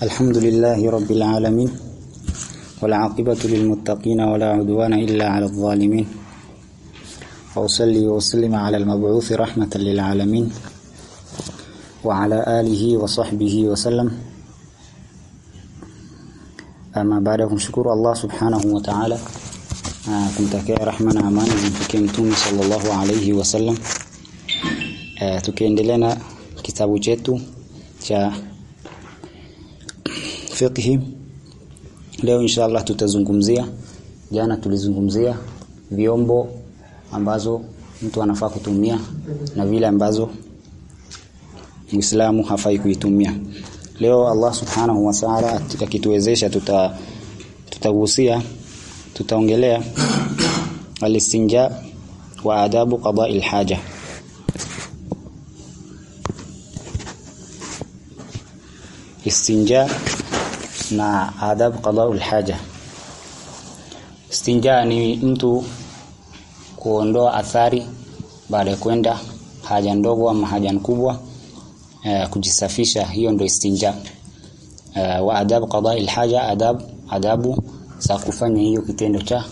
الحمد لله رب العالمين والعاقبة للمتقين ولا عدوان إلا على الظالمين. وأصلي وأسلم على المبعوث رحمة للعالمين. وعلى آله وصحبه وسلم. أما بعد فنشكر الله سبحانه وتعالى. آه، كنت كي رحمن عمان كنتم صلى الله عليه وسلم. آه، تكين لنا كتاب جيتو fiqhi. Leo inshallah tutazungumzia jana tulizungumzia vyombo ambazo mtu anafaa kutumia na vile ambazo Muislamu hafai kuitumia. Leo Allah subhanahu wa ta'ala akituwezesha tuta tutagusia tutaongelea alistinja wa adabu qada'il haja. Istinja na adhabu qadaul haja. Istinja ni mtu kuondoa athari baada ya kwenda haja ndogo ama haja kubwa e, kujisafisha. Hiyo ndio istinja e, wa adab qadaul haja, adab adabu za kufanya hiyo kitendo cha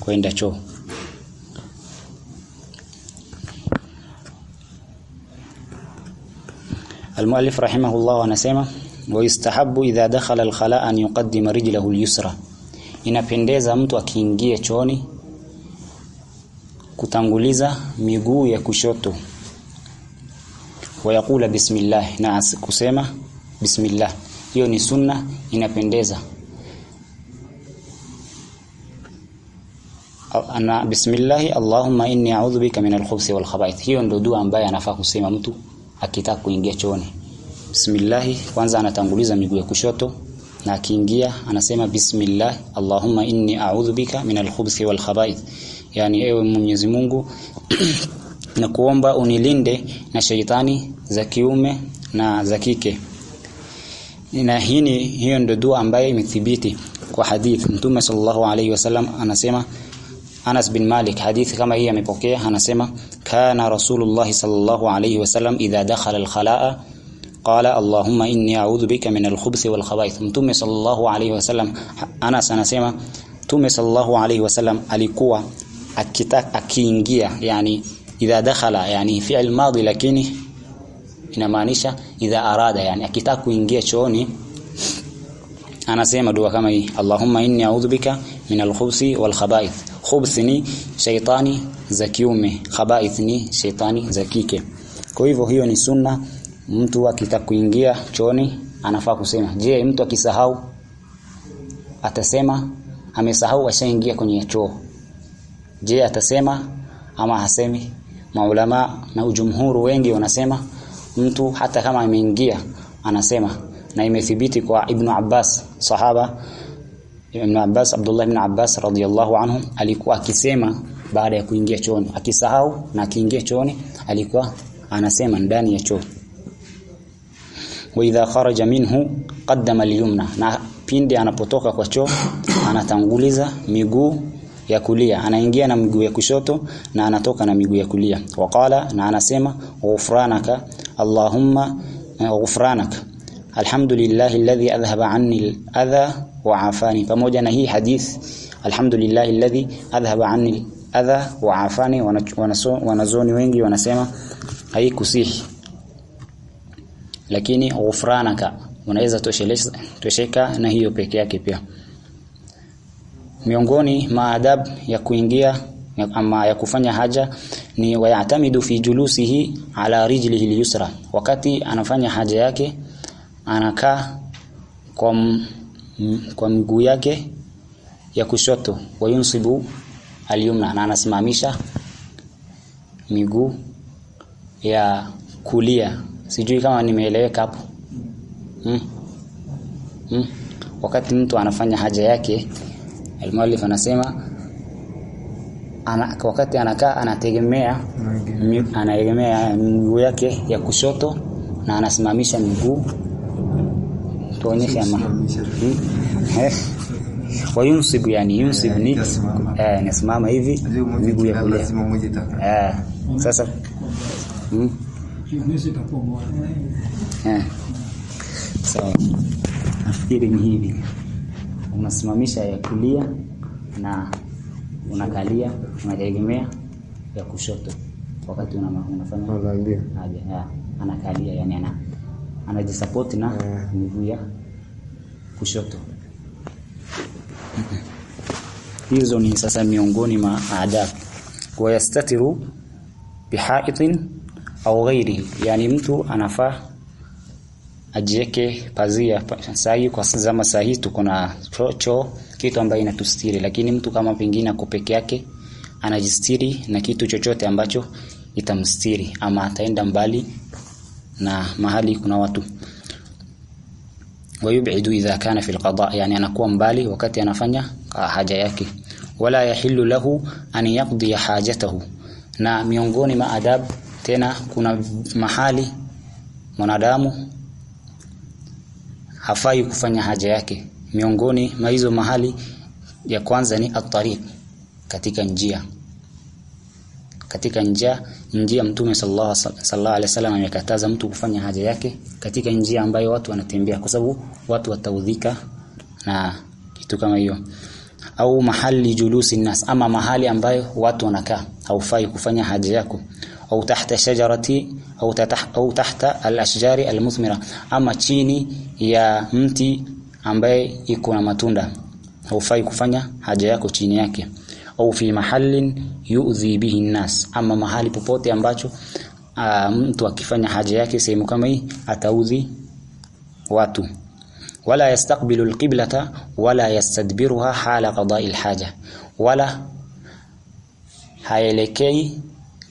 kwenda choo. Almuallif rahimahullah anasema waistahabu idha dakhala alkhala an yuqaddima rijlahu alyusra, inapendeza mtu akiingia chooni kutanguliza miguu ya kushoto. Wayakula bismillah na kusema bismillah. Hiyo ni sunna inapendeza. Ana bismillah allahumma inni a'udhu bika min al-khubuthi wal khaba'ith. Hiyo ndo dua ambayo anafaa kusema mtu akitaka kuingia chooni bismillah kwanza anatanguliza miguu ya kushoto na akiingia anasema bismillah allahumma inni a'udhu bika min alkhubuthi wal khaba'ith. Yani ewe Mwenyezi Mungu na kuomba unilinde na shaitani za kiume na za kike. Na hii hiyo ndio dua ambayo imethibiti kwa hadith. Mtume sallallahu alayhi wasallam anasema Anas bin Malik hadithi kama hii amepokea anasema kana Rasulullah sallallahu alayhi wasallam idha dakhala al-khalaa Allahumma inni a'udhu bika min al-khubuthi wal khaba'ith Mtume sallallahu alaihi wasallam Anas anasema Mtume sallallahu alaihi wasallam alikuwa akitaka akiingia yani idha dakhala yani fi'l madi lakini inamaanisha idha arada yani akitaka kuingia chooni anasema dua kama hii Allahumma inni a'udhu bika min al-khubuthi wal khaba'ith khubuth ni shaytani za kiume khaba'ith ni shaytani za kike kwa hivyo hiyo ni sunna mtu akitaka kuingia anafaa kusema je mtu akisahau atasema amesahau ashaingia kwenye choo? Je atasema ama hasemi? Maulama na ujumhuru wengi wanasema mtu hata kama ameingia anasema. Na imethibiti kwa Ibn Abbas sahaba Ibn Abbas Abdullah ibn Abbas radhiyallahu anhu alikuwa akisema baada ya kuingia chooni. Akisahau na akiingia chooni alikuwa anasema ndani ya choo wa idha kharaja minhu qaddama al-yumna. Na pindi anapotoka kwa choo anatanguliza miguu ya kulia. Anaingia na miguu ya kushoto na anatoka na miguu ya kulia. Waqala na anasema ghufranaka allahumma ghufranaka. Alhamdulillahi alladhi adhhaba anni al-adha wa afani. Pamoja na hii hadith alhamdulillahi alladhi adhhaba anni adha wa afani. Wanazoni wengi wanasema haikusihi lakini ghufranaka unaweza tosheka na hiyo peke yake pia. Miongoni maadab ya kuingia ama ya kufanya haja ni wayatamidu fi julusihi ala rijlihi al-yusra. Wakati anafanya haja yake anakaa kwa kwa miguu yake ya kushoto wayunsibu al-yumna na anasimamisha miguu ya kulia sijui kama nimeeleweka hapo. Hmm? hmm? wakati mtu anafanya haja yake Al-Muallif anasema ana, wakati anakaa anategemea anaegemea miguu yake ya kushoto na anasimamisha miguu. Tuonyeshe ama. Wa wayunsibu yani yunsib ni eh nasimama hivi miguu ya kulia eh sasa hmm? eh. Sawa nafikiri ni hivi. Unasimamisha ya kulia na unakalia unategemea ya kushoto. Wakati una, unafanya haja anakalia yani ana anajisupport na Eh. miguu ya kushoto. Hizo ni sasa miongoni mwa adab wayastatiru bihaitin au ghairi, yani mtu anafaa ajieke pazia sahi. Kwa zama sahi tuko na choo, kitu ambayo inatustiri, lakini mtu kama pingine ako peke yake anajistiri na kitu chochote ambacho itamstiri, ama ataenda mbali na mahali kuna watu. Wayubidu idha kana fil qada, yani anakuwa mbali wakati anafanya ah, haja yake. Wala yahillu lahu an yaqdi hajatahu, na miongoni maadabu tena kuna mahali mwanadamu hafai kufanya haja yake. Miongoni mwa hizo mahali ya kwanza ni at-tariq katika njia. Katika njia njia mtume sallallahu alaihi wasallam amekataza mtu kufanya haja yake katika njia ambayo watu wanatembea kwa sababu watu wataudhika na kitu kama hiyo. Au mahali julusi nas ama mahali ambayo watu wanakaa haufai kufanya haja yako au tahta shajarati au tahta au tahta al-ashjari ama chini ya mti ambaye iko na matunda. Haufai kufanya haja yako chini yake. Au fi mahallin yu'dhi bihi nas ama mahali popote ambacho aa, mtu akifanya haja yake sehemu kama hii ataudhi watu. Wala yastaqbilu alqiblata wala yastadbiruha hala qada'i alhaja wala haelekei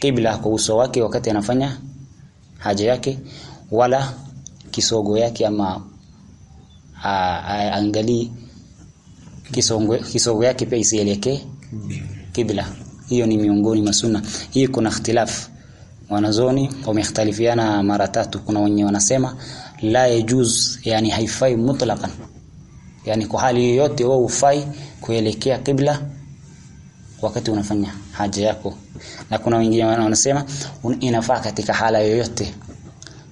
qibla kwa uso wake wakati anafanya haja yake wala kisogo yake ama a- kisongo kisogo, yake pia isielekee kibla hiyo ni miongoni mwa sunna. Hii kuna ikhtilaf. Wanazoni wamekhtalifiana mara tatu. Kuna wenye wanasema la yajuz yani haifai mutlaqan. Yani kwa hali yoyote wewe ufai kuelekea kibla wakati unafanya haja yako. Na kuna wengine wanasema inafaa katika hala yoyote.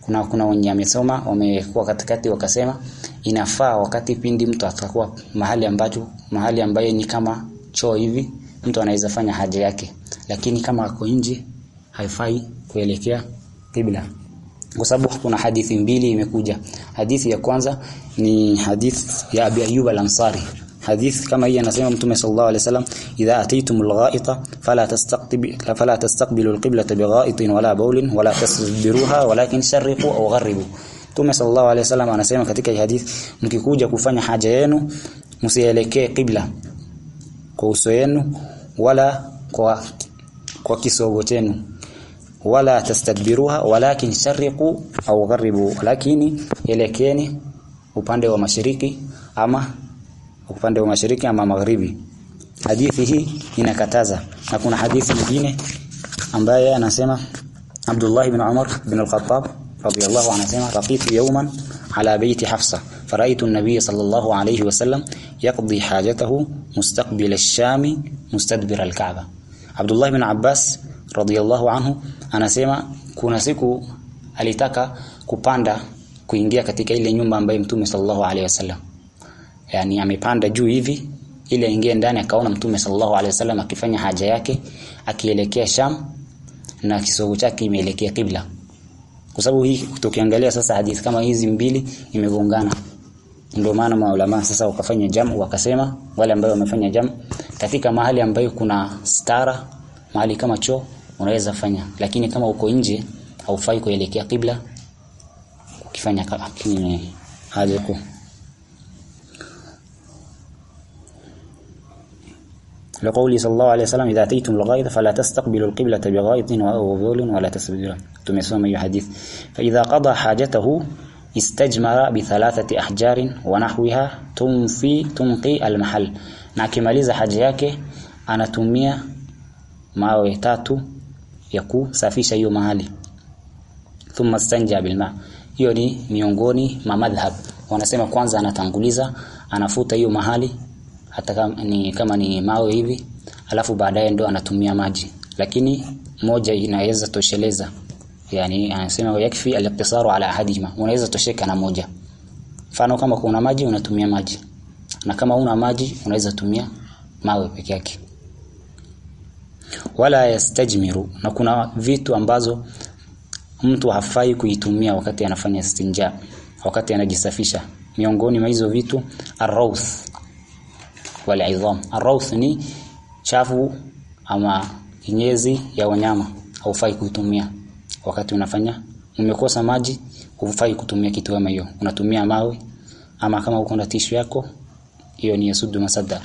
Kuna kuna wenye wamesoma wamekuwa katikati wakasema inafaa wakati pindi mtu atakuwa mahali ambacho mahali ambayo ni kama choo hivi mtu anaweza fanya haja yake. Lakini kama ako nje haifai kuelekea kibla. Kwa sababu kuna hadithi mbili imekuja. Hadithi ya kwanza ni hadithi ya Abi Ayyub al-Ansari hadith kama hii anasema mtume sallallahu alaihi wasallam idha ataitumul ghaita fala tastaqbil fala tastaqbilu al-qiblata bighaitin wala bawlin wala tasdiruha walakin sharriqu aw gharribu. Mtume sallallahu alaihi wasallam anasema katika hadith mkikuja kufanya haja yenu msielekee qibla kwa uso yenu wala kwa kwa kisogo chenu. Wala tastadbiruha walakin sharriqu au gharibu lakini elekeni upande wa mashariki ama upande wa mashariki ama magharibi hadithi hii inakataza na kuna hadithi nyingine ambaye anasema Abdullah ibn Umar ibn al-Khattab radiyallahu anhu anasema raqitu yawman ala bayti Hafsa النبي صلى الله عليه وسلم يقضي حاجته مستقبل الشام مستدبر الكعبة عبد الله بن عباس radiyallahu anhu anasema kuna siku alitaka kupanda kuingia katika ile nyumba ambayo mtume sallallahu alaihi wasallam yani amepanda juu hivi ili aingie ndani akaona mtume sallallahu alaihi wasallam akifanya haja yake akielekea Sham na kisogo chake imeelekea kibla kwa sababu hii tukiangalia sasa hadithi kama hizi mbili imegongana. Ndio maana maulama sasa wakafanya jamu wakasema wale ambao wamefanya jamu katika mahali ambayo kuna stara mahali kama choo unaweza fanya. Lakini kama uko nje haufai kuelekea kibla ukifanya kama haja yako لقول صلى الله عليه وسلم إذا أتيتم الغائض فلا تستقبلوا القبلة بغائض وأوظل ولا تسبدون ثم يسلم أي حديث فإذا قضى حاجته استجمر بثلاثة أحجار ونحوها تنفي تنقي المحل. ناكي ماليز حاجيك أنا تمية ما ويتاتو يكو سافيش أيو مهالي. ثم استنجى بالماء. يوني ميونغوني ما مذهب. wanasema kwanza anatanguliza anafuta hiyo mahali hata kama ni, kama ni mawe hivi alafu baadaye ndo anatumia maji. Lakini moja inaweza tosheleza. Yani anasema yakfi al-iqtisaru ala ahadihima unaweza tosheka na moja. Mfano kama kuna maji unatumia maji. Na kama una maji unaweza tumia mawe peke yake. Wala yastajmiru. Na kuna vitu ambazo mtu hafai kuitumia wakati anafanya istinja wakati anajisafisha. Miongoni mwa hizo vitu arrouth wal idham ni chafu ama kinyezi ya wanyama. Haufai kuitumia. Wakati unafanya umekosa maji hufai kutumia kitu kama hiyo. Unatumia mawe ama kama uko na tishu yako hiyo ni yasudu masadda.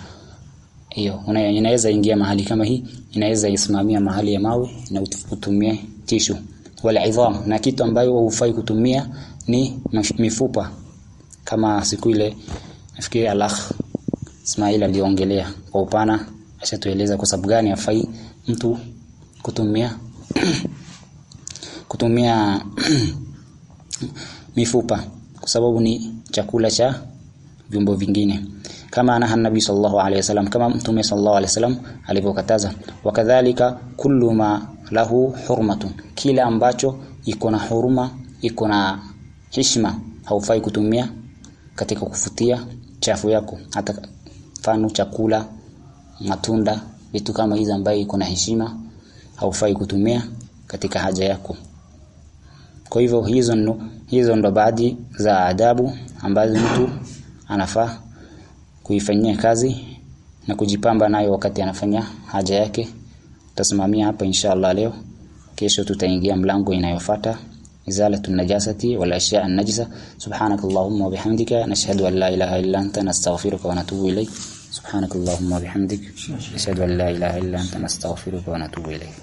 Hiyo inaweza ingia mahali kama hii inaweza isimamia mahali ya mawe na utumie tishu wala idham na kitu ambayo hufai kutumia ni mifupa. Kama siku ile nafikiri alakh Ismail aliongelea kwa upana ashatueleza kwa sababu gani afai mtu kutumia kutumia mifupa kwa sababu ni chakula cha viumbo vingine. Kama anaha nabii sallallahu alaihi wasallam kama mtume sallallahu alaihi wasallam alivyokataza wakadhalika kullu ma lahu hurmatu kila ambacho iko na huruma iko na heshima haufai kutumia katika kufutia chafu yako. Hata mfano chakula matunda vitu kama hizo ambayo iko na heshima haufai kutumia katika haja yako. Kwa hivyo hizo ndo, hizo ndo baadhi za adabu ambazo mtu anafaa kuifanyia kazi na kujipamba nayo wakati anafanya haja yake. Tutasimamia hapa inshallah leo. Kesho tutaingia mlango inayofuata إزالة النجاسة والأشياء النجسة. سبحانك اللهم وبحمدك. نشهد أن لا إله إلا أنت. نستغفرك ونتوب إليك. سبحانك اللهم وبحمدك. نشهد أن لا إله إلا أنت. نستغفرك ونتوب إليك.